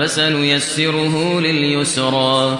فسنيسره لليسرى.